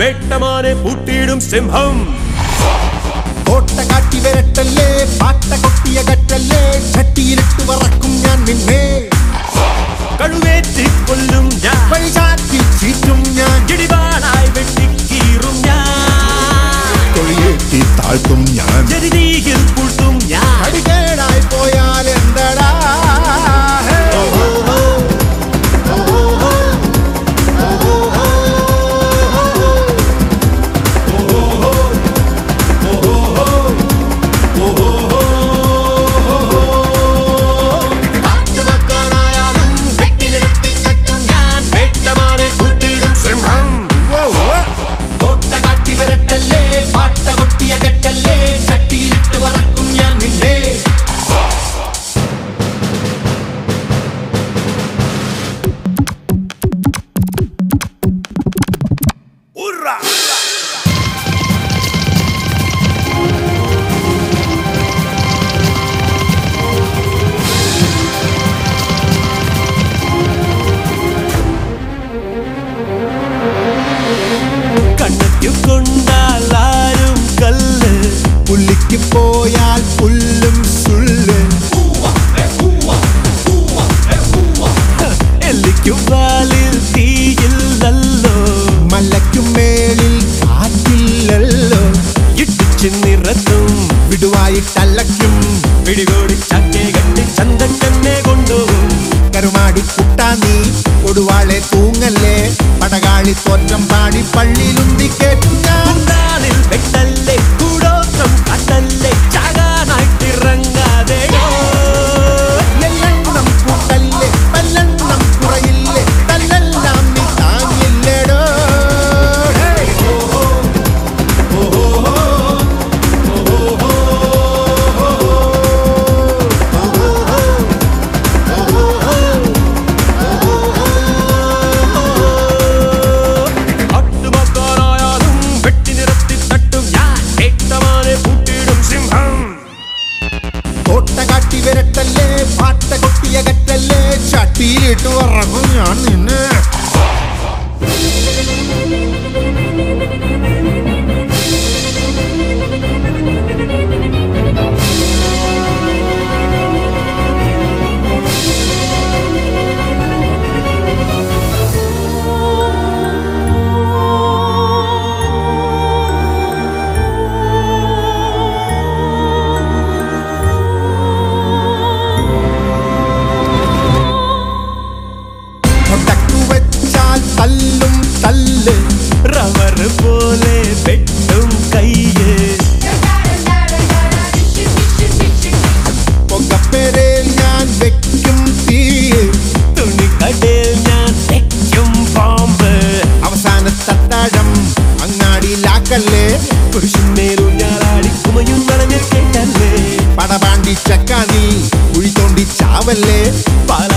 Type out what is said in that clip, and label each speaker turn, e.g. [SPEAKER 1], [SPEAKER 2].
[SPEAKER 1] വേട്ടമാനെ പൂട്ടിയിടും സിംഹം.
[SPEAKER 2] കോട്ട കാട്ടി വരട്ടല്ലേ പാട്ട പുള്ളിക്ക് പോയാൽ പുല്ലും സുള്ള്
[SPEAKER 1] എല്ലിക്കു വാലിൽ തീയില്ലല്ലോ.
[SPEAKER 2] മലയ്ക്കു മേളിൽ കാറ്റില്ലല്ലോ.
[SPEAKER 1] ഇട്ടിച്ച് നിറത്തും
[SPEAKER 2] വിടുവായിട്ടല്ലയ്ക്കും
[SPEAKER 1] പിടികോടി ചട്ടി കട്ടി ചന്തക്കന്നെ കൊണ്ടുപോകും
[SPEAKER 2] കരുമാടി കുട്ടാ നീ കൊടുവാളെ തൂങ്ങല്ലേ? തീയിട്ടു ഉറങ്ങും. ഞാൻ നിന്നെ കുഴിച്ച കണി
[SPEAKER 1] ചാവല്ലേ? പല